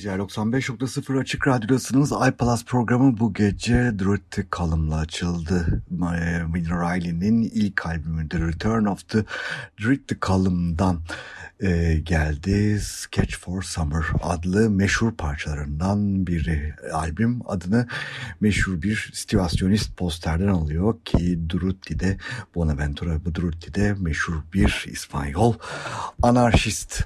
geceler 95.0 Açık Radyo'dasınız. iPlus programı bu gece Druid Column'la açıldı. Winner Riley'nin ilk albümü The Return of the Druid Column'dan e, geldi. Sketch for Summer adlı meşhur parçalarından biri. Albüm adını meşhur bir situasyonist posterden alıyor ki Durrutti'de Bonaventura Durrutti'de meşhur bir İspanyol anarşist.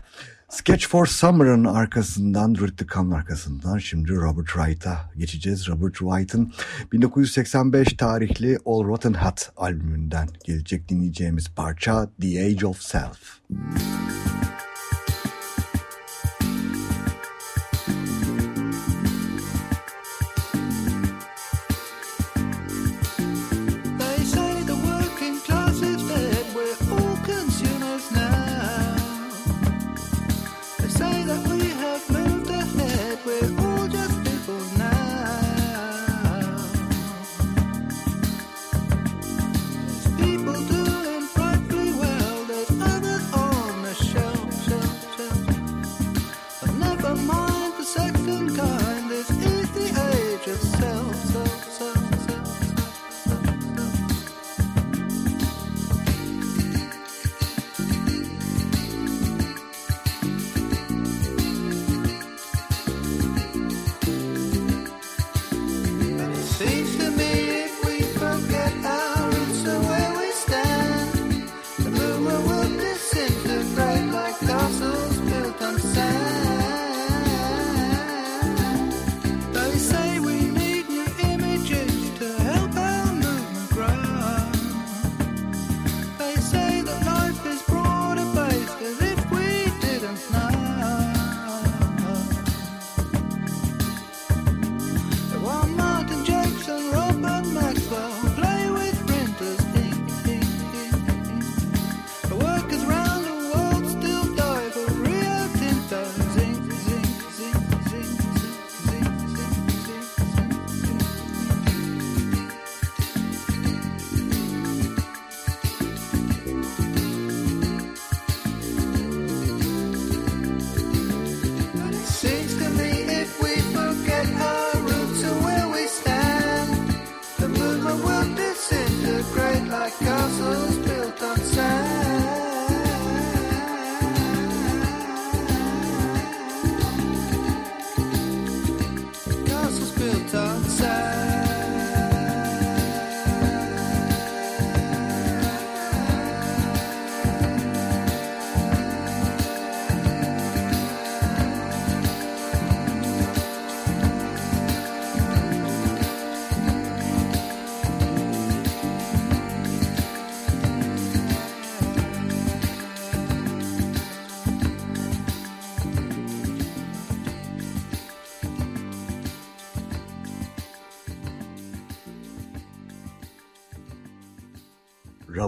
Sketch for Summer'ın arkasından, Druid the arkasından şimdi Robert Wright'a geçeceğiz. Robert Wright'ın 1985 tarihli All Rotten Hat albümünden gelecek dinleyeceğimiz parça The Age of Self. Müzik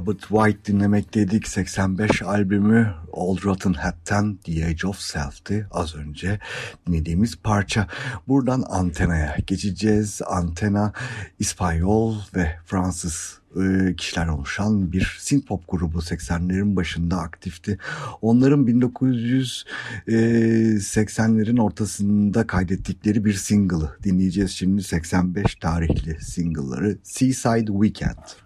Robert White dinlemekteydik. 85 albümü Old Rotten Hat'ten The Age of Self'ti az önce dinlediğimiz parça. Buradan Antena'ya geçeceğiz. Antena İspanyol ve Fransız e, kişiler oluşan bir synth-pop grubu 80'lerin başında aktifti. Onların 1980'lerin e, ortasında kaydettikleri bir single'ı dinleyeceğiz şimdi 85 tarihli single'ları Seaside Weekend.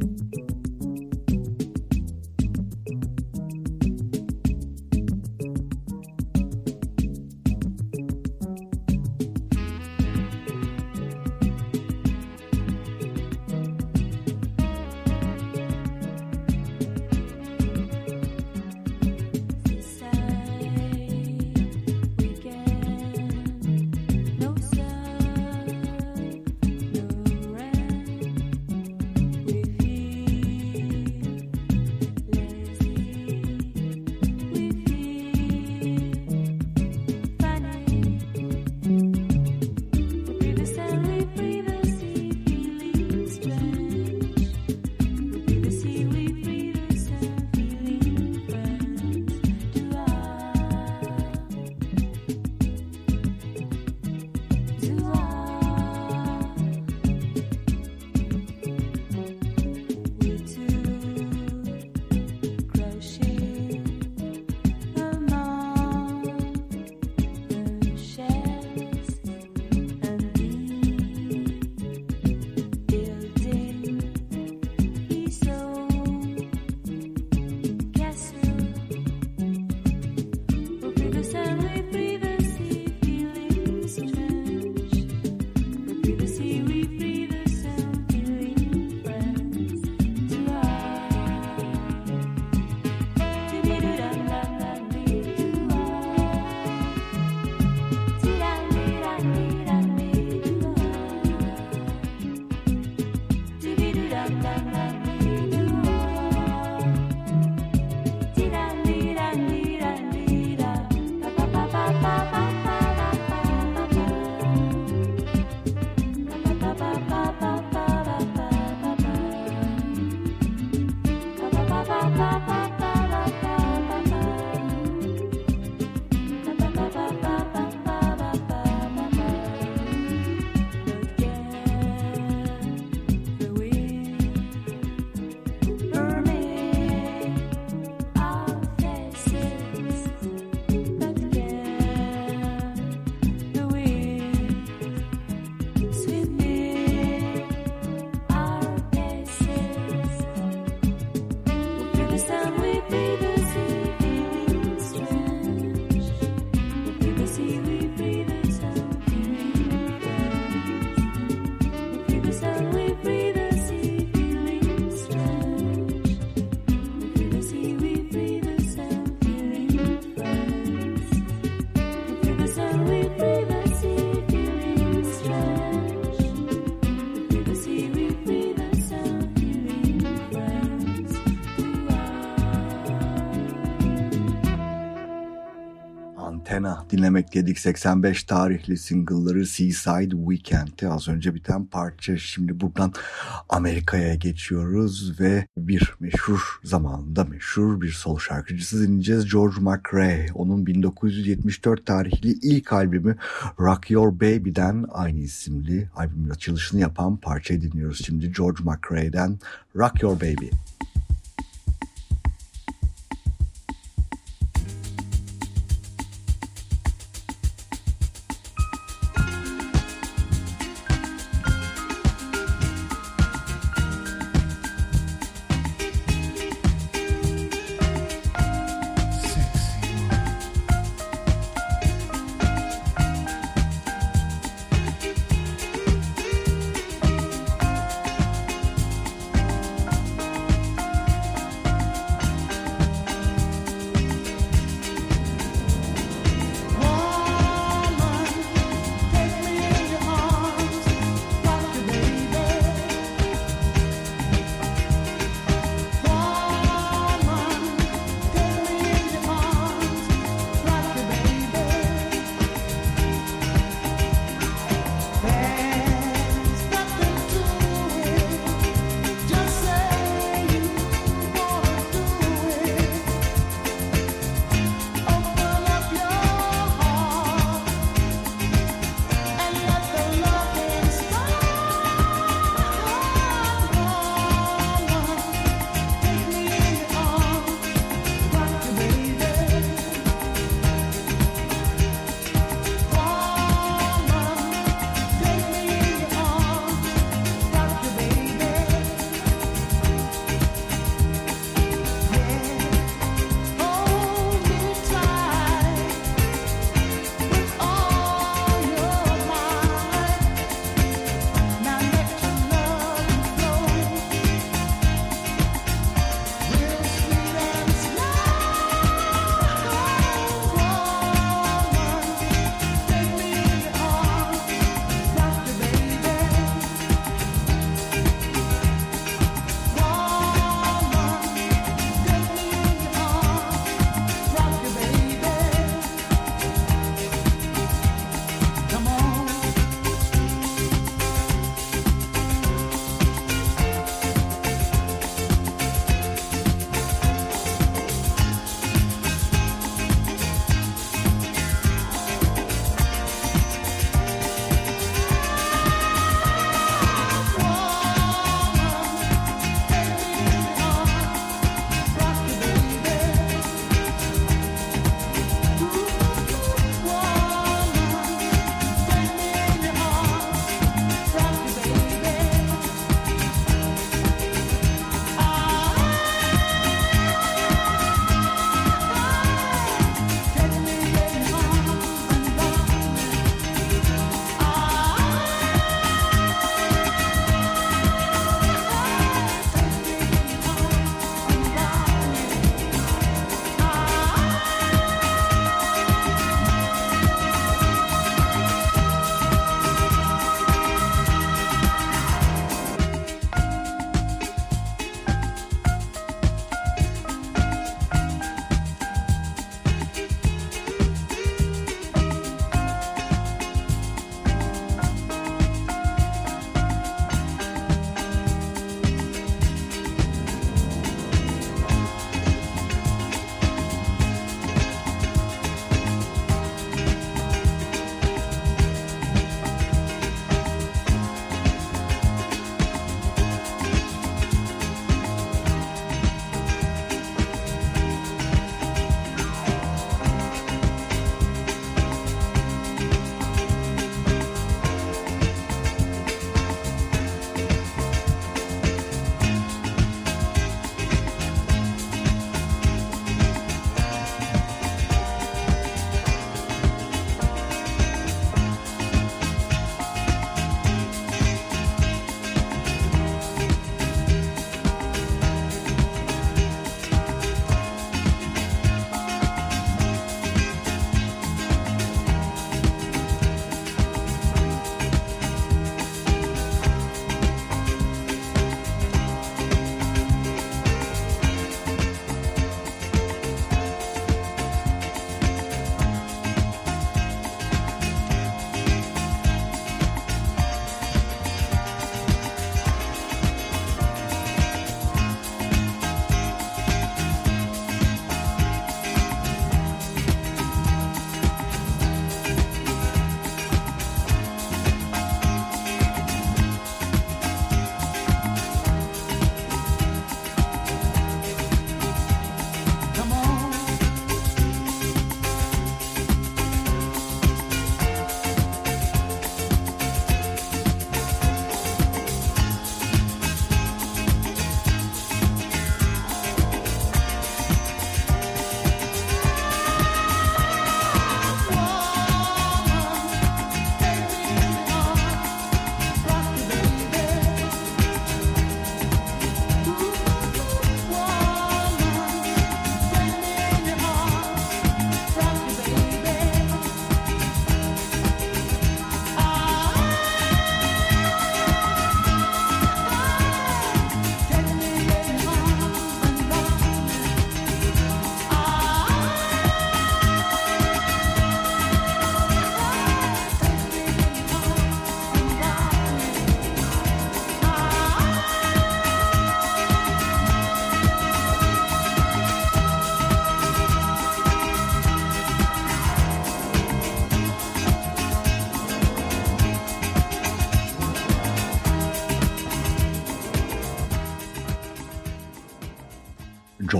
dinlemek dedik 85 tarihli single'ları Seaside Weekend'te az önce biten parça. Şimdi buradan Amerika'ya geçiyoruz ve bir meşhur zamanında meşhur bir sol şarkıcısı dinleyeceğiz. George McRae. Onun 1974 tarihli ilk albümü Rock Your Baby'den aynı isimli albümün açılışını yapan parçayı dinliyoruz. Şimdi George McRae'den Rock Your Baby.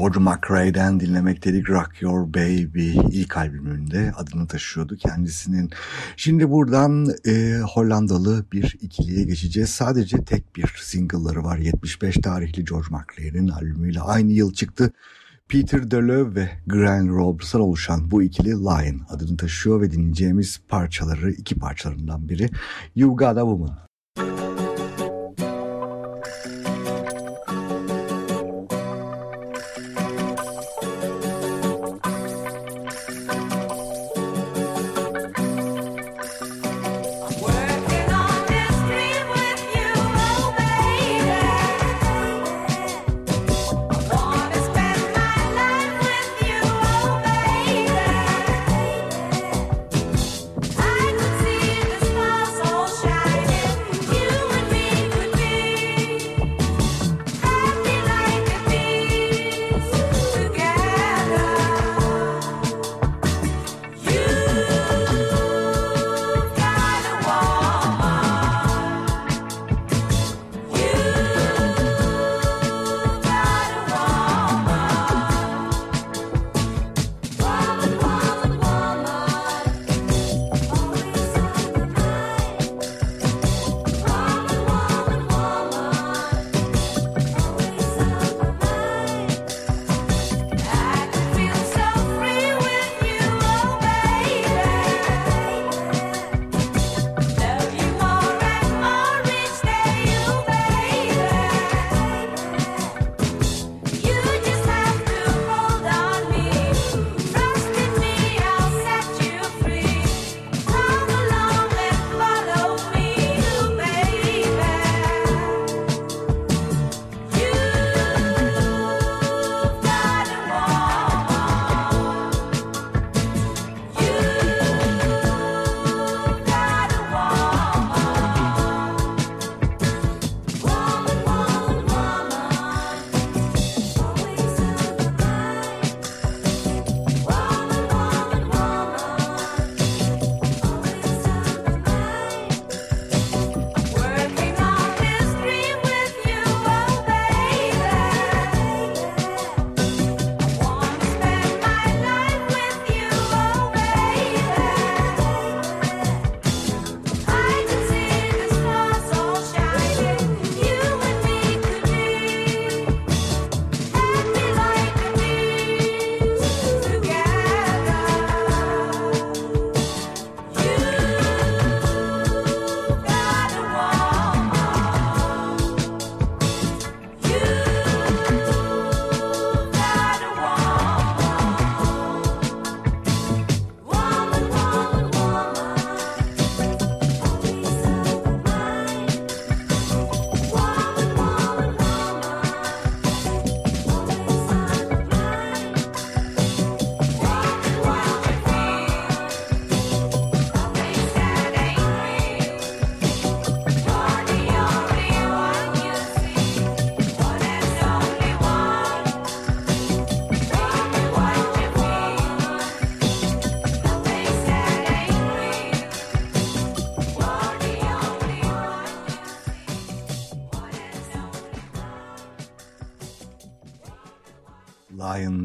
George McRae'den dinlemekteydik Rock Your Baby ilk albümünde adını taşıyordu kendisinin. Şimdi buradan e, Hollandalı bir ikiliye geçeceğiz. Sadece tek bir single'ları var. 75 tarihli George McRae'nin albümüyle aynı yıl çıktı. Peter Deleuve ve Grant Roberts'tan oluşan bu ikili Lion adını taşıyor ve dinleyeceğimiz parçaları iki parçalarından biri You Got a Woman.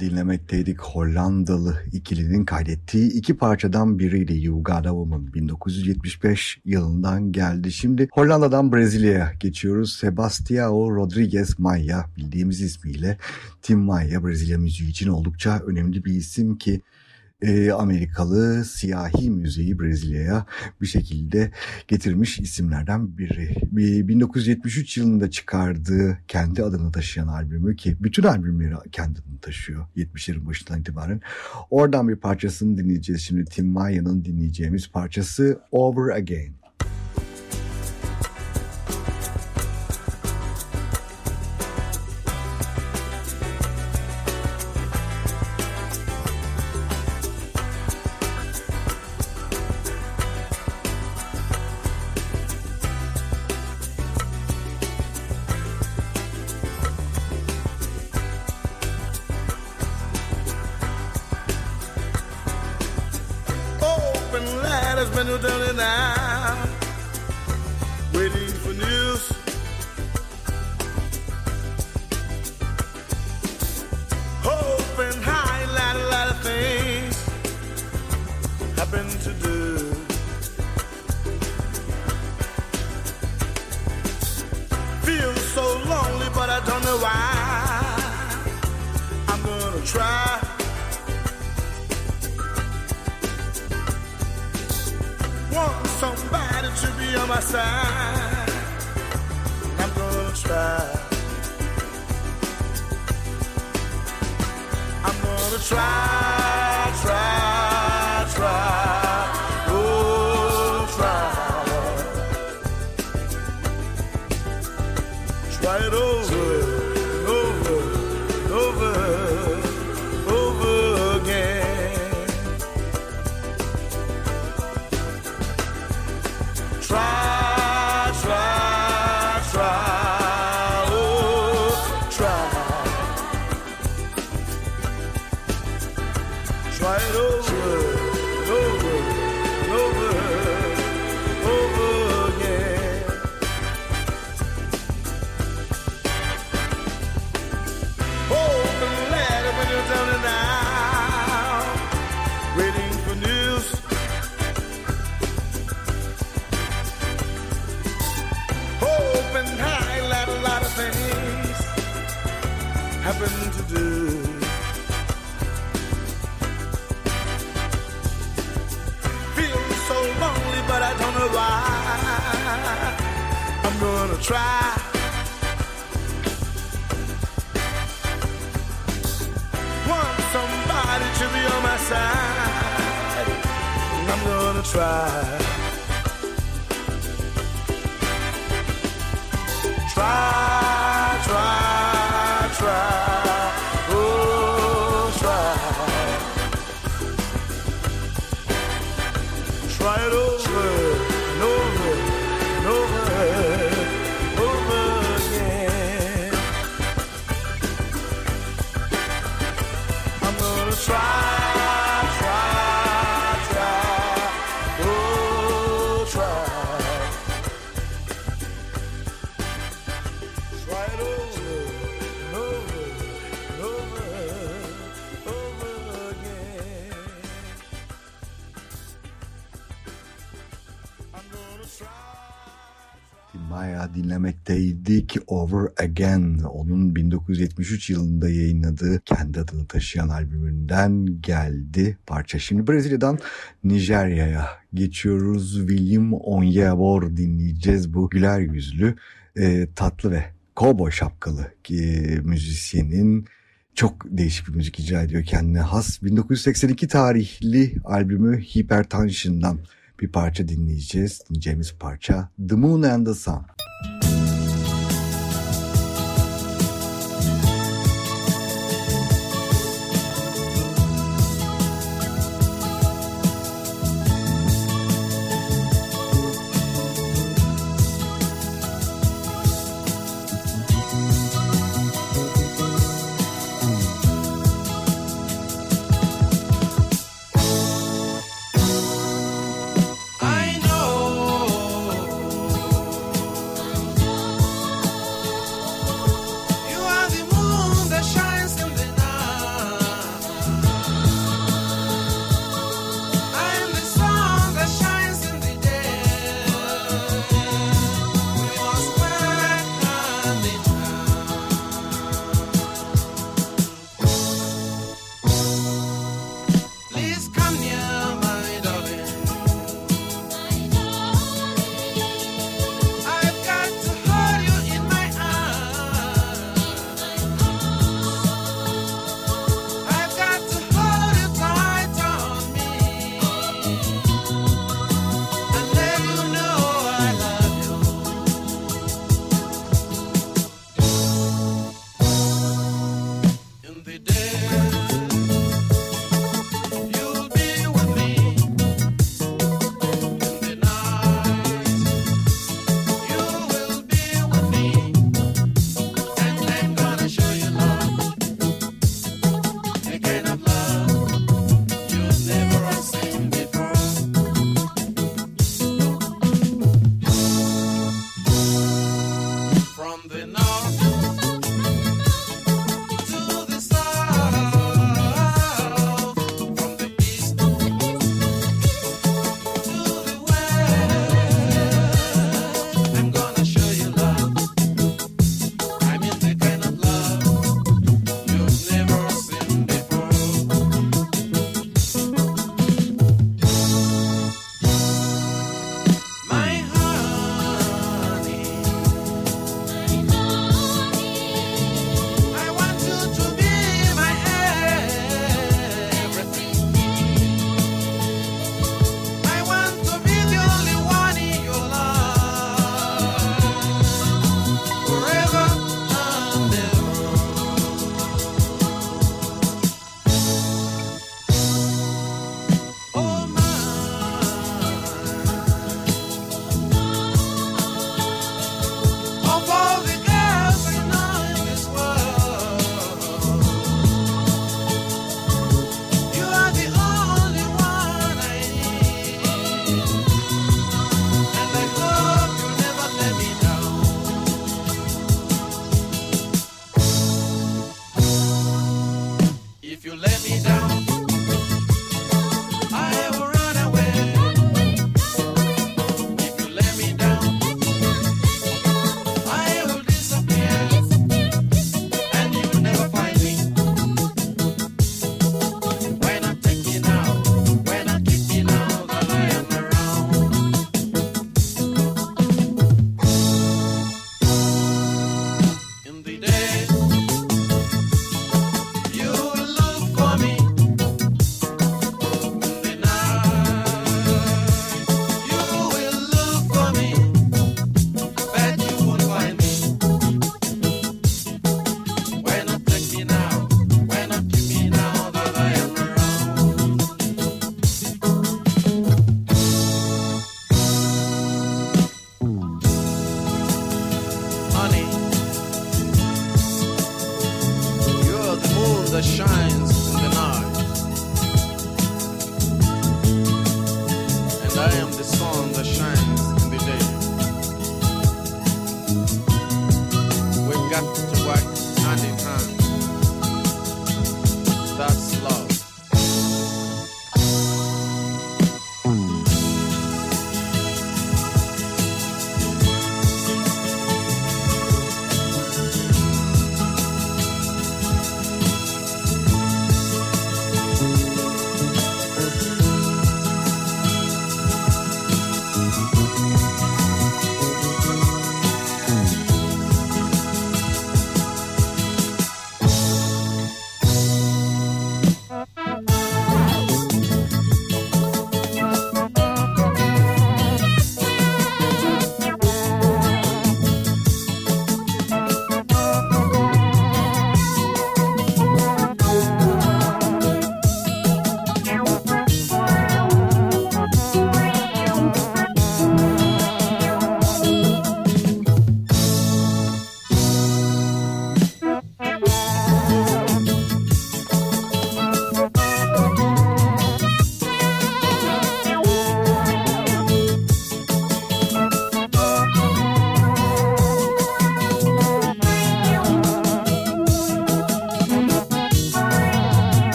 Dinlemekteydik. Hollandalı ikilinin kaydettiği iki parçadan biriydi You Got a Woman 1975 yılından geldi. Şimdi Hollanda'dan Brezilya'ya geçiyoruz. Sebastião Rodrigues Maia bildiğimiz ismiyle Tim Maia Brezilya müziği için oldukça önemli bir isim ki e, Amerikalı siyahi müziği Brezilya'ya bir şekilde getirmiş isimlerden biri. 1973 yılında çıkardığı kendi adını taşıyan albümü ki bütün albümleri kendi adını taşıyor 70'lerin başından itibaren. Oradan bir parçasını dinleyeceğiz şimdi Tim Maya'nın dinleyeceğimiz parçası Over Again. nothing to do. Feel so lonely, but I don't know why. I'm gonna try. Want somebody to be on my side. I'm gonna try. Try. Speak Over Again onun 1973 yılında yayınladığı kendi adını taşıyan albümünden geldi parça. Şimdi Brezilya'dan Nijerya'ya geçiyoruz. William Onyebor dinleyeceğiz bu güler yüzlü e, tatlı ve kobo şapkalı e, müzisyenin çok değişik bir müzik icra ediyor kendine has. 1982 tarihli albümü Hypertension'dan bir parça dinleyeceğiz. Dinleyeceğimiz parça The Moon and the Sun. Shines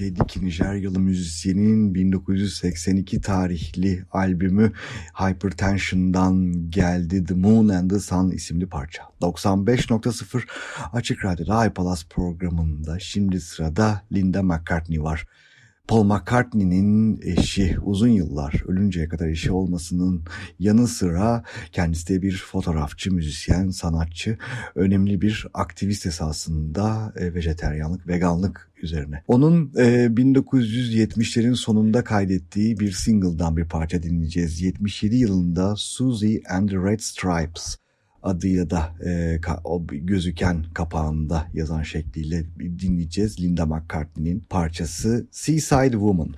Dinlemekteydik. Nijeryalı müzisyenin 1982 tarihli albümü Hypertension'dan geldi. The Moon and the Sun isimli parça. 95.0 Açık Radyo'da iPalas programında şimdi sırada Linda McCartney var. Paul McCartney'nin eşi uzun yıllar ölünceye kadar eşi olmasının yanı sıra kendisi de bir fotoğrafçı, müzisyen, sanatçı, önemli bir aktivist esasında e, vejeteryanlık, veganlık üzerine. Onun e, 1970'lerin sonunda kaydettiği bir single'dan bir parça dinleyeceğiz. 77 yılında Susie and the Red Stripes adıyla da e, ka, o gözüken kapağında yazan şekliyle dinleyeceğiz. Linda McCartney'nin parçası Seaside Woman.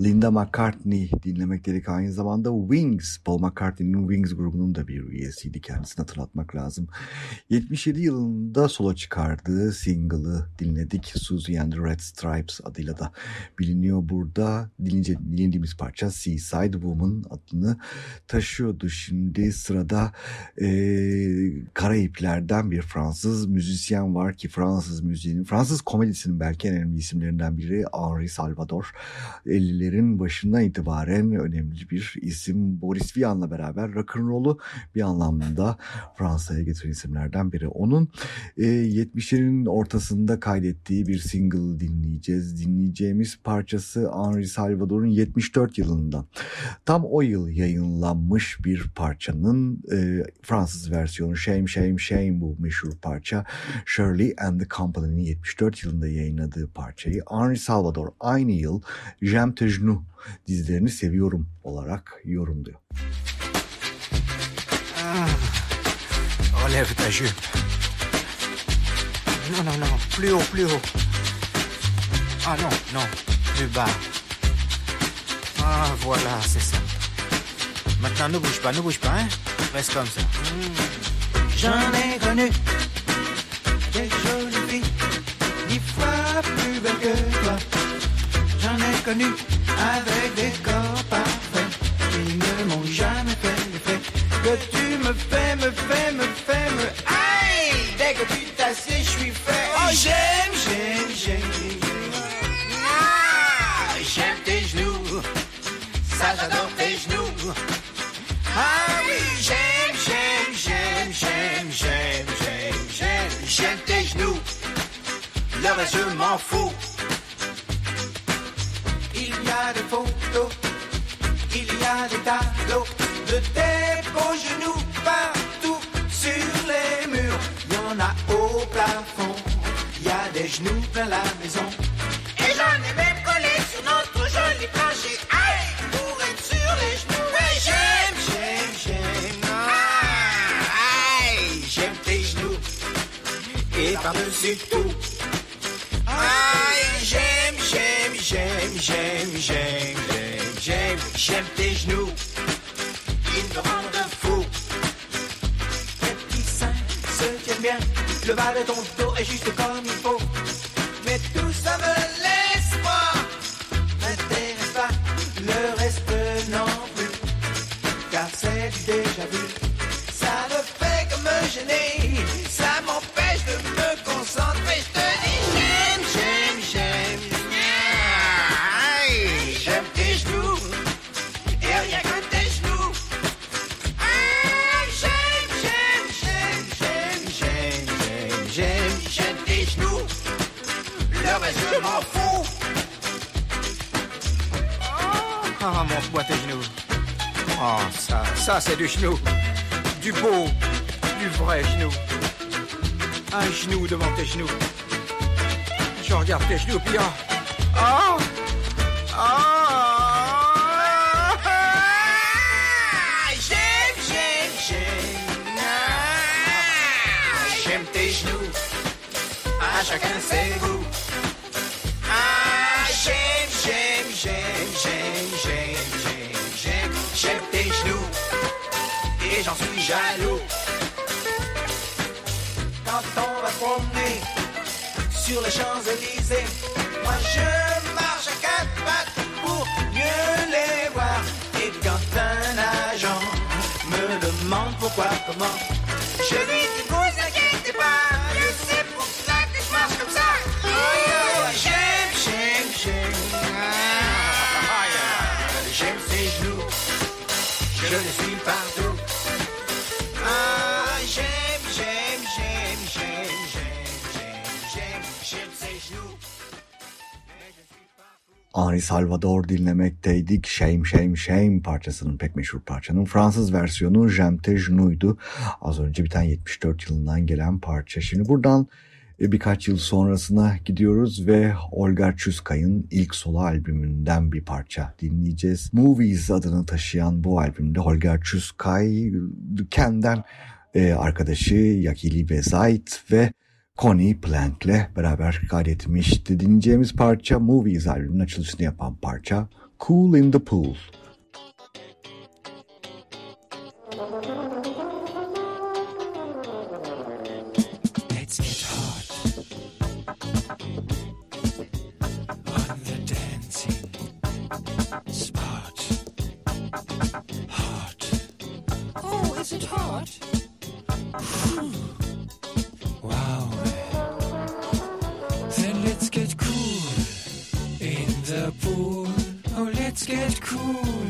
Linda McCartney dinlemek dedik aynı zamanda Wings, Paul McCartney'nin Wings grubunun da bir üyesiydi kendisini hatırlatmak lazım. 77 yılında sola çıkardığı single'ı dinledik. Susie and the Red Stripes adıyla da biliniyor burada. Dilince, dinlediğimiz parça Seaside Woman adını taşıyordu. Şimdi sırada e, Karayipler'den bir Fransız müzisyen var ki Fransız müziğinin, Fransız komedisinin belki en önemli isimlerinden biri Henri Salvador. 50'lerin başından itibaren önemli bir isim. Boris Vian'la beraber rock'n'roll'u bir anlamda Fransa'ya getiren isimlerden biri. Onun e, 70'lerin ortasında kaydettiği bir single dinleyeceğiz. Dinleyeceğimiz parçası Henri Salvador'un 74 yılında. Tam o yıl yayınlanmış bir parçanın e, Fransız versiyonu Shame Shame Shame bu meşhur parça. Shirley and the Company'nin 74 yılında yayınladığı parçayı Henri Salvador aynı yıl J'aime tes genoux dizilerini seviyorum olarak yorumluyor. Relève ta jupe. Non, non, non, plus haut, plus haut. Ah non, non, plus bas. Ah, voilà, c'est ça. Maintenant, ne bouge pas, ne bouge pas, hein. Reste comme ça. Hmm. J'en ai connu des jolies filles, dix fois plus belles que avec des corps parfaits qui ne m'ont jamais fait que tu me fais, me fais, me fais, me aïe Dès que tu t'assieds, je suis fait. Oh j'aime, j'aime, j'aime. Ah, j'aime tes genoux, ça j'adore tes genoux. Ah oui, j'aime, j'aime, j'aime, j'aime, j'aime, j'aime, j'aime, tes genoux. Le reste je m'en fous. Il y a des photos, il y a des tableaux de tes beaux genoux partout sur les murs. Il y en a au plafond, il y a des genoux plein la maison. Et j'en ai même j'aime, j'aime, j'aime, j'aime, j'aime, j'aime, tes genoux. Ils me rendent fou. Tes petits seins se tiennent bien. Le bas de ton dos est juste comme il faut. Ça, c'est du genou. Du beau, du vrai genou. Un genou devant tes genoux. Je regarde tes genoux, puis ah. Ah! Jaloux. Quand on va promener sur les Champs-Élysées, moi je marche à quatre pattes pour mieux les voir. Et quand un agent me demande pourquoi, comment, je lui dis vous inquiétez pas, c'est pour ça que je marche comme ça. Oh. J'aime, j'aime, j'aime. Ah, yeah. J'aime ses genoux, je les suis partout. Henri Salvador dinlemekteydik. Shame Shame Shame parçasının pek meşhur parçanın Fransız versiyonu J'aime tes genous'ydu. Az önce biten 74 yılından gelen parça. Şimdi buradan e, birkaç yıl sonrasına gidiyoruz ve Olga Çuskay'ın ilk solo albümünden bir parça dinleyeceğiz. Movies adını taşıyan bu albümde Olga Çuskay Ken'den e, arkadaşı Yakili Bezait ve Connie Plank'le beraber kaydetmişti. Dinleyeceğimiz parça Movies albümünün açılışını yapan parça Cool in the Pool. Cool.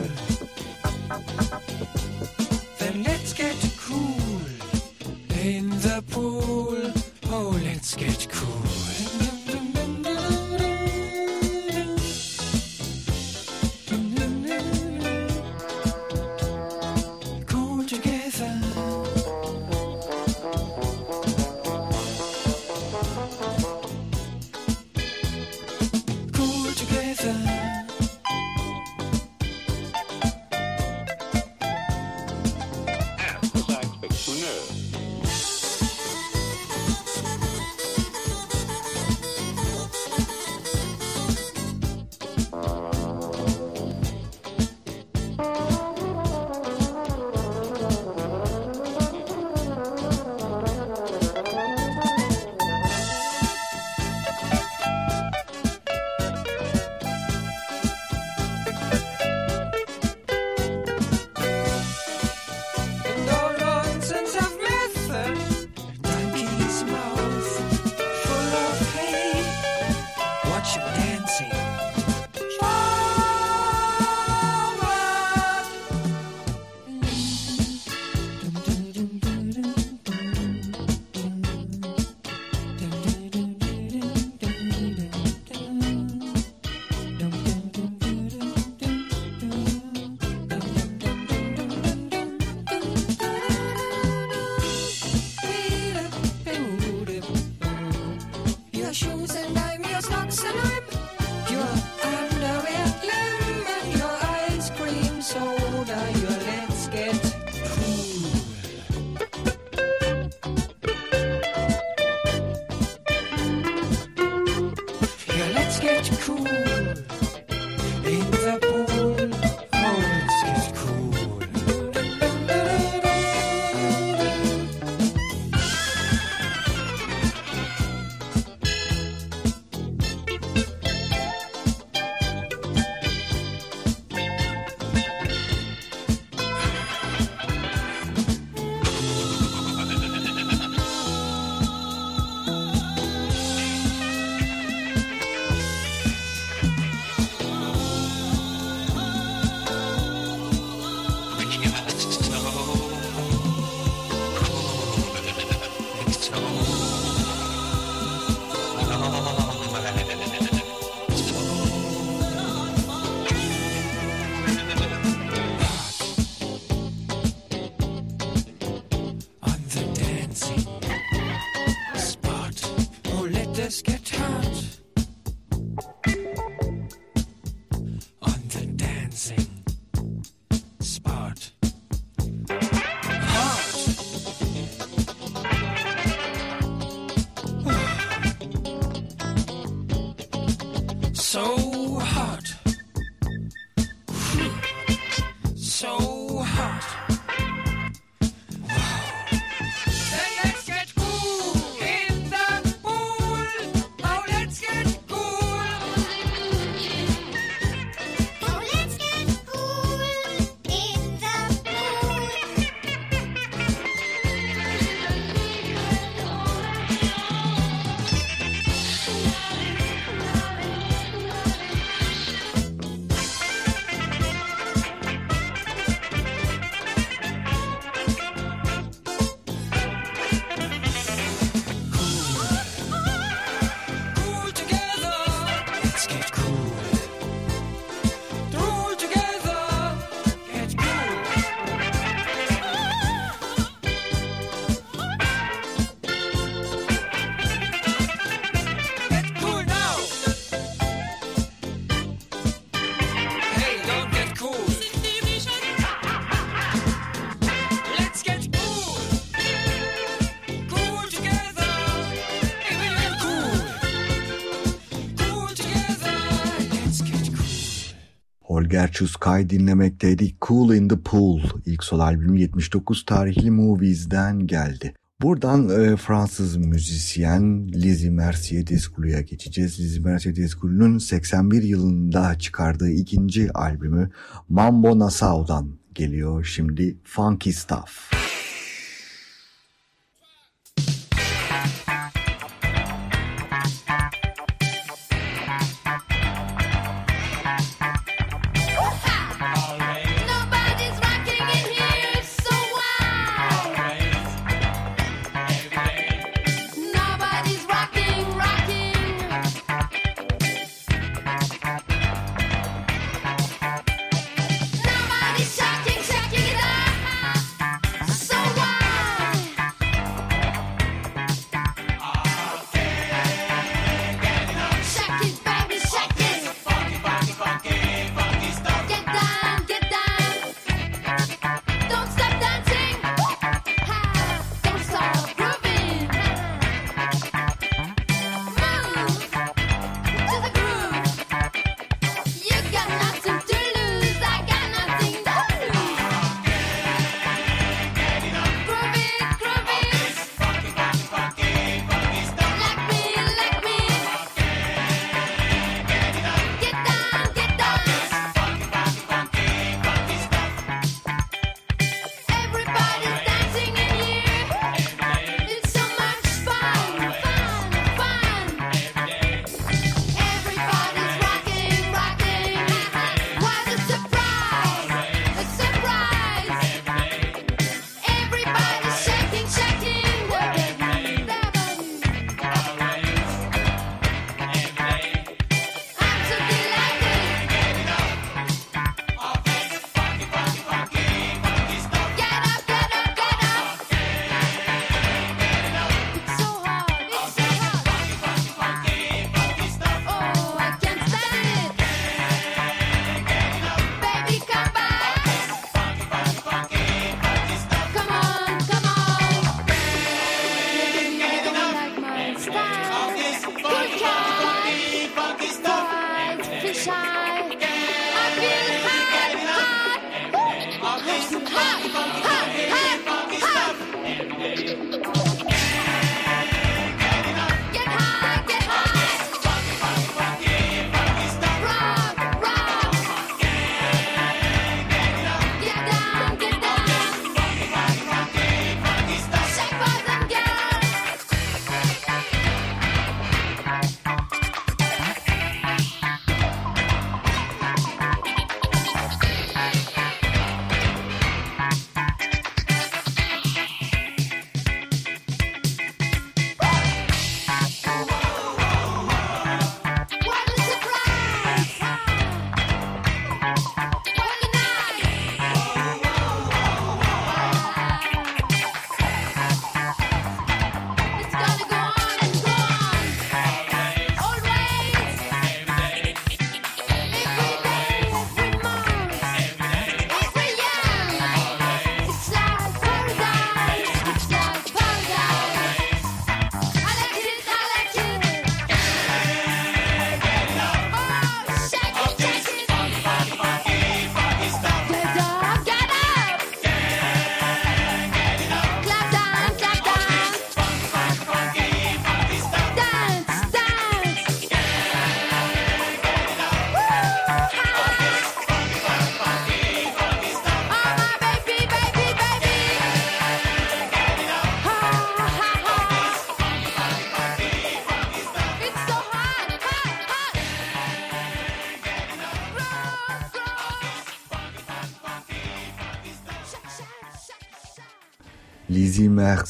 Gertrude Kay dinlemekteydik. Cool in the Pool ilk sol albümü 79 tarihli Movies'den geldi. Buradan e, Fransız müzisyen Lizzie Mercier Descoulou'ya geçeceğiz. Lizzie Mercier Descoulou'nun 81 yılında çıkardığı ikinci albümü Mambo Nassau'dan geliyor şimdi Funky Stuff.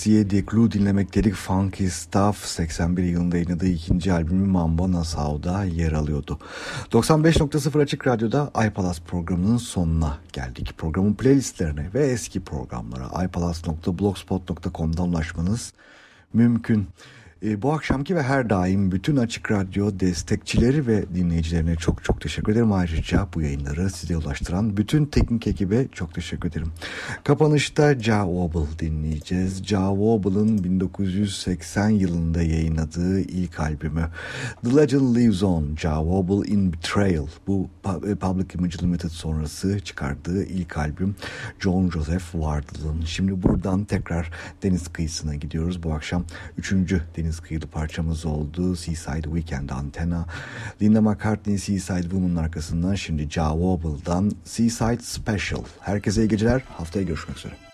Siye de Clue dinlemek dedik. Funky Stuff 81 yılında yayınladığı ikinci albümü Mambo Nassau'da yer alıyordu. 95.0 Açık Radyo'da iPalas programının sonuna geldik. Programın playlistlerine ve eski programlara iPalas.blogspot.com'dan ulaşmanız mümkün. E, bu akşamki ve her daim bütün Açık Radyo destekçileri ve dinleyicilerine çok çok teşekkür ederim. Ayrıca bu yayınları size ulaştıran bütün teknik ekibe çok teşekkür ederim. Kapanışta Ja Wobble dinleyeceğiz. Ja Wobble'ın 1980 yılında yayınladığı ilk albümü The Legend Lives On, Ja Wobble in Betrayal. Bu Pu- Public Image Limited sonrası çıkardığı ilk albüm John Joseph Wardle'ın. Şimdi buradan tekrar deniz kıyısına gidiyoruz. Bu akşam üçüncü deniz kıyılı parçamız oldu. Seaside Weekend Antenna. Linda McCartney Seaside Woman'ın arkasından şimdi Ja Wobble'dan Seaside Special. Herkese iyi geceler. Haftaya görüşmek üzere.